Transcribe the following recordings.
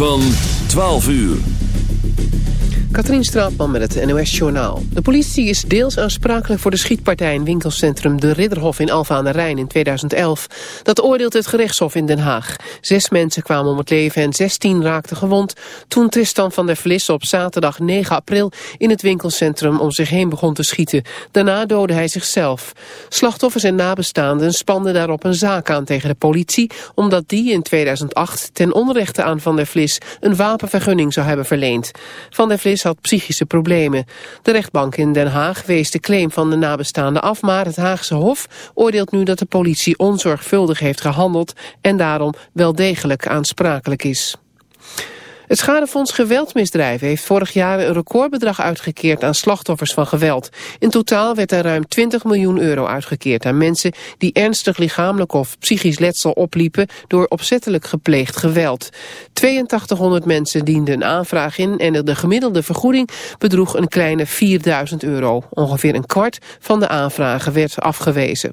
Van 12 uur. Katrien Straatman met het NOS Journaal. De politie is deels aansprakelijk voor de schietpartij in winkelcentrum De Ridderhof in Alfa aan de Rijn in 2011. Dat oordeelt het gerechtshof in Den Haag. Zes mensen kwamen om het leven en 16 raakten gewond toen Tristan van der Vlis op zaterdag 9 april in het winkelcentrum om zich heen begon te schieten. Daarna doodde hij zichzelf. Slachtoffers en nabestaanden spanden daarop een zaak aan tegen de politie omdat die in 2008 ten onrechte aan van der Vlis een wapenvergunning zou hebben verleend. Van der Vlis had psychische problemen. De rechtbank in Den Haag wees de claim van de nabestaanden af... maar het Haagse Hof oordeelt nu dat de politie onzorgvuldig heeft gehandeld... en daarom wel degelijk aansprakelijk is. Het Schadefonds Geweldmisdrijven heeft vorig jaar een recordbedrag uitgekeerd aan slachtoffers van geweld. In totaal werd er ruim 20 miljoen euro uitgekeerd aan mensen die ernstig lichamelijk of psychisch letsel opliepen door opzettelijk gepleegd geweld. 8200 mensen dienden een aanvraag in en de gemiddelde vergoeding bedroeg een kleine 4000 euro. Ongeveer een kwart van de aanvragen werd afgewezen.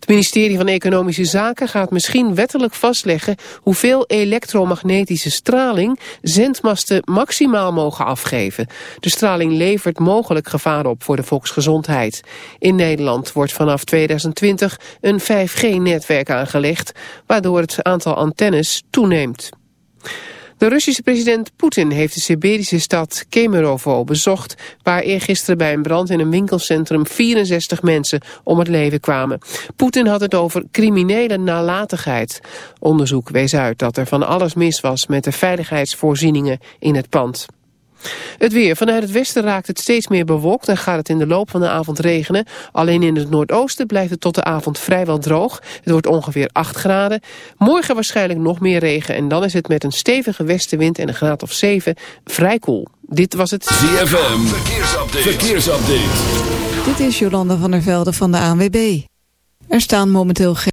Het ministerie van Economische Zaken gaat misschien wettelijk vastleggen hoeveel elektromagnetische straling zendmasten maximaal mogen afgeven. De straling levert mogelijk gevaar op voor de volksgezondheid. In Nederland wordt vanaf 2020 een 5G-netwerk aangelegd, waardoor het aantal antennes toeneemt. De Russische president Poetin heeft de Siberische stad Kemerovo bezocht... waar eergisteren bij een brand in een winkelcentrum 64 mensen om het leven kwamen. Poetin had het over criminele nalatigheid. Onderzoek wees uit dat er van alles mis was met de veiligheidsvoorzieningen in het pand. Het weer. Vanuit het westen raakt het steeds meer bewolkt en gaat het in de loop van de avond regenen. Alleen in het noordoosten blijft het tot de avond vrijwel droog. Het wordt ongeveer 8 graden. Morgen waarschijnlijk nog meer regen en dan is het met een stevige westenwind en een graad of 7 vrij koel. Dit was het ZFM. Verkeersupdate. Verkeersupdate. Dit is Jolanda van der Velde van de ANWB. Er staan momenteel geen...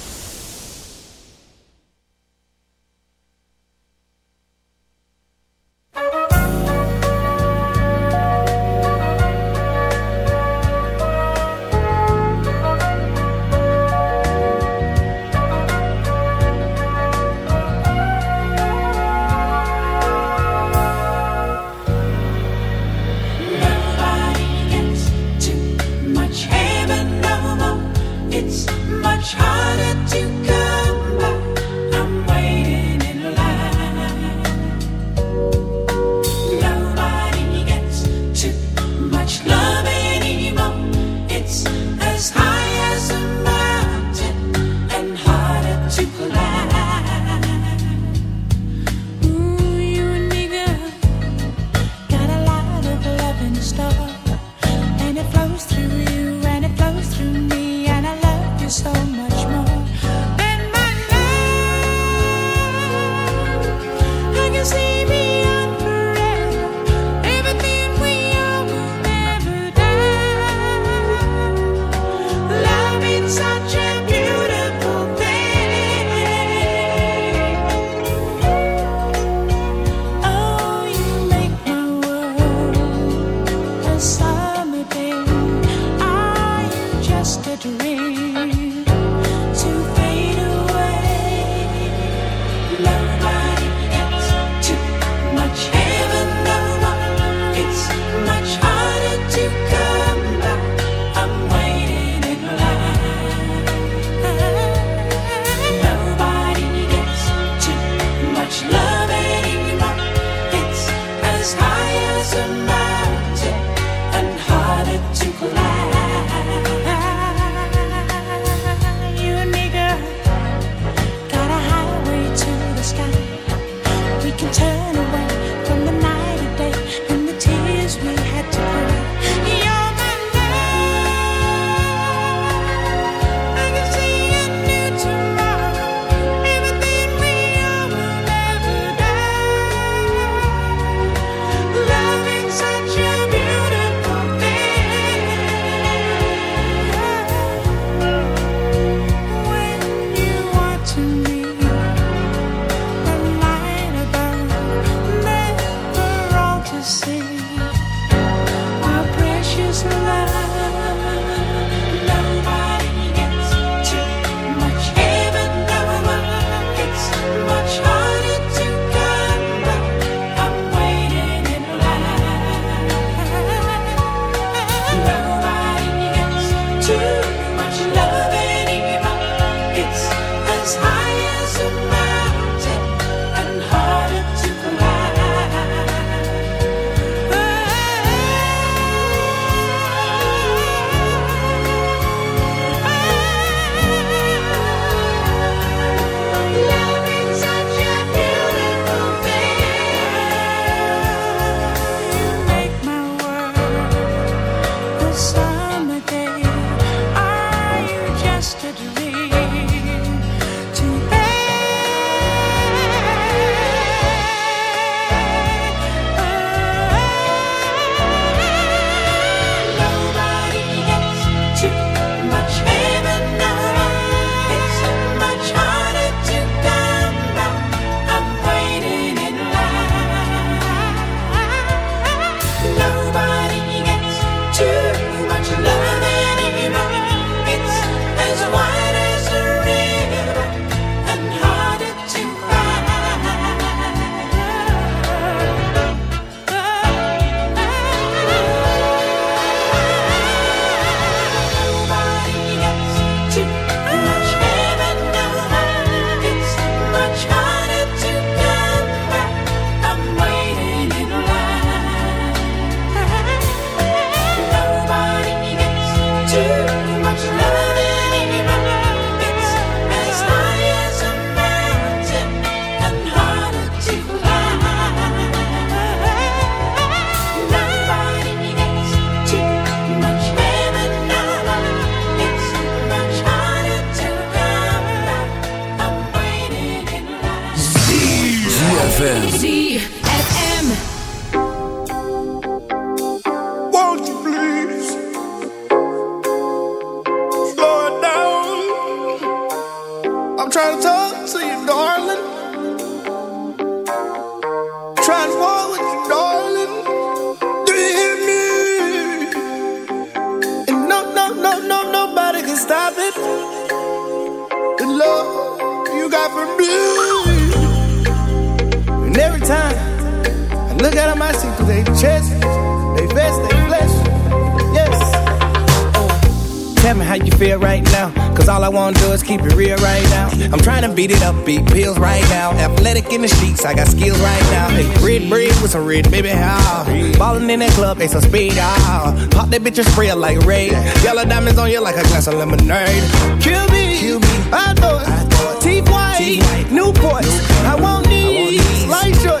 Beat pills right now. Athletic in the sheets, I got skills right now. Hey, red bread with some red, baby, how? Ballin' in that club, they some speed, ah. Pop that bitch and spray like raid. Yellow diamonds on you like a glass of lemonade. Kill me, Kill me. I thought, thought. T-White, Newport. Newport, I want these, light short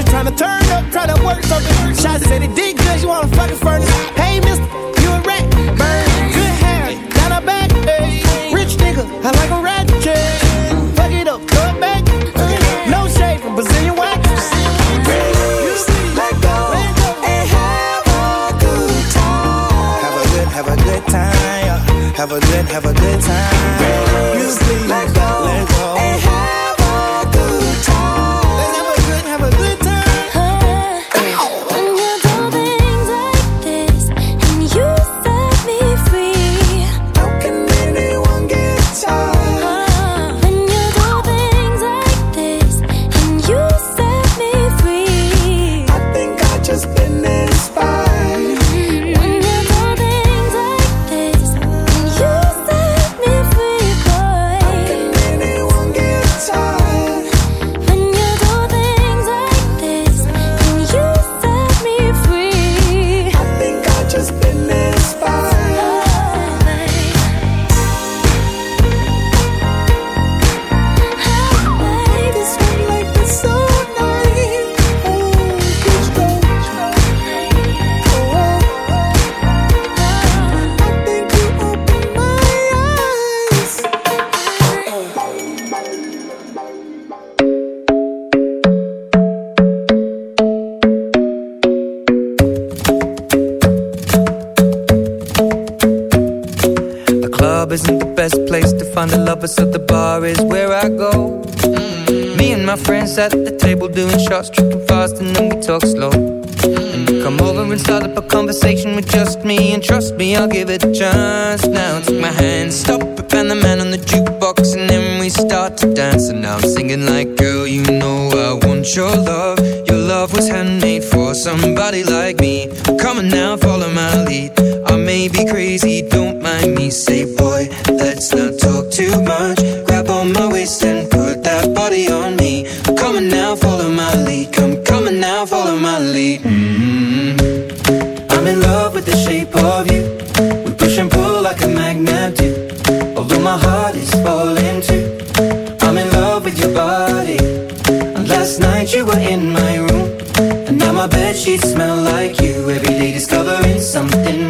something, trying to turn up, try to work something. Shots said it did good, you wanna fucking furnace. Hey, mister, you a rat, burn. Good hair, down a back, hey. Rich nigga, I like a rat, it up, back. No Brazilian wax. Let go and have a good time. Have a good, have a good time. Have a good, have a good time body's falling too. I'm in love with your body. And last night you were in my room. And now my bed sheets smell like you. Every day discovering something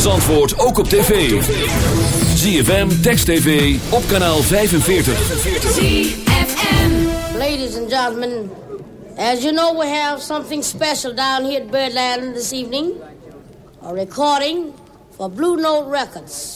van Zandvoort ook op tv. ZFM, Text TV, op kanaal 45. Ladies and gentlemen, as you know, we have something special down here at Birdland this evening. A recording for Blue Note Records.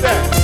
that.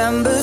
December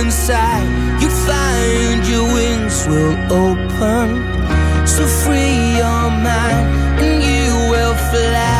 inside, you find your wings will open. So free your mind and you will fly.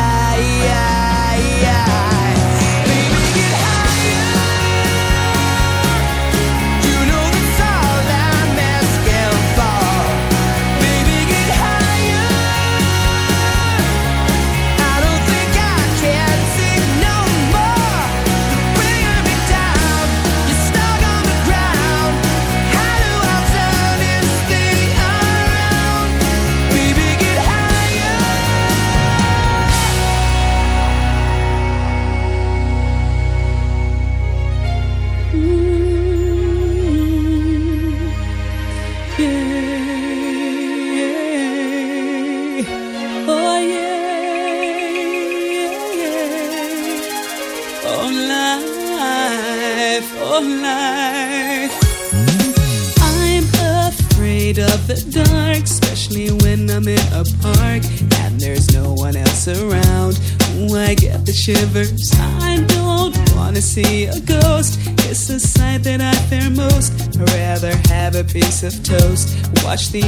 of toast. Watch the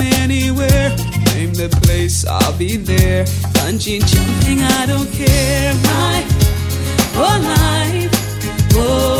going anywhere. Name the place, I'll be there. Punching, jumping, I don't care. My whole life, whoa.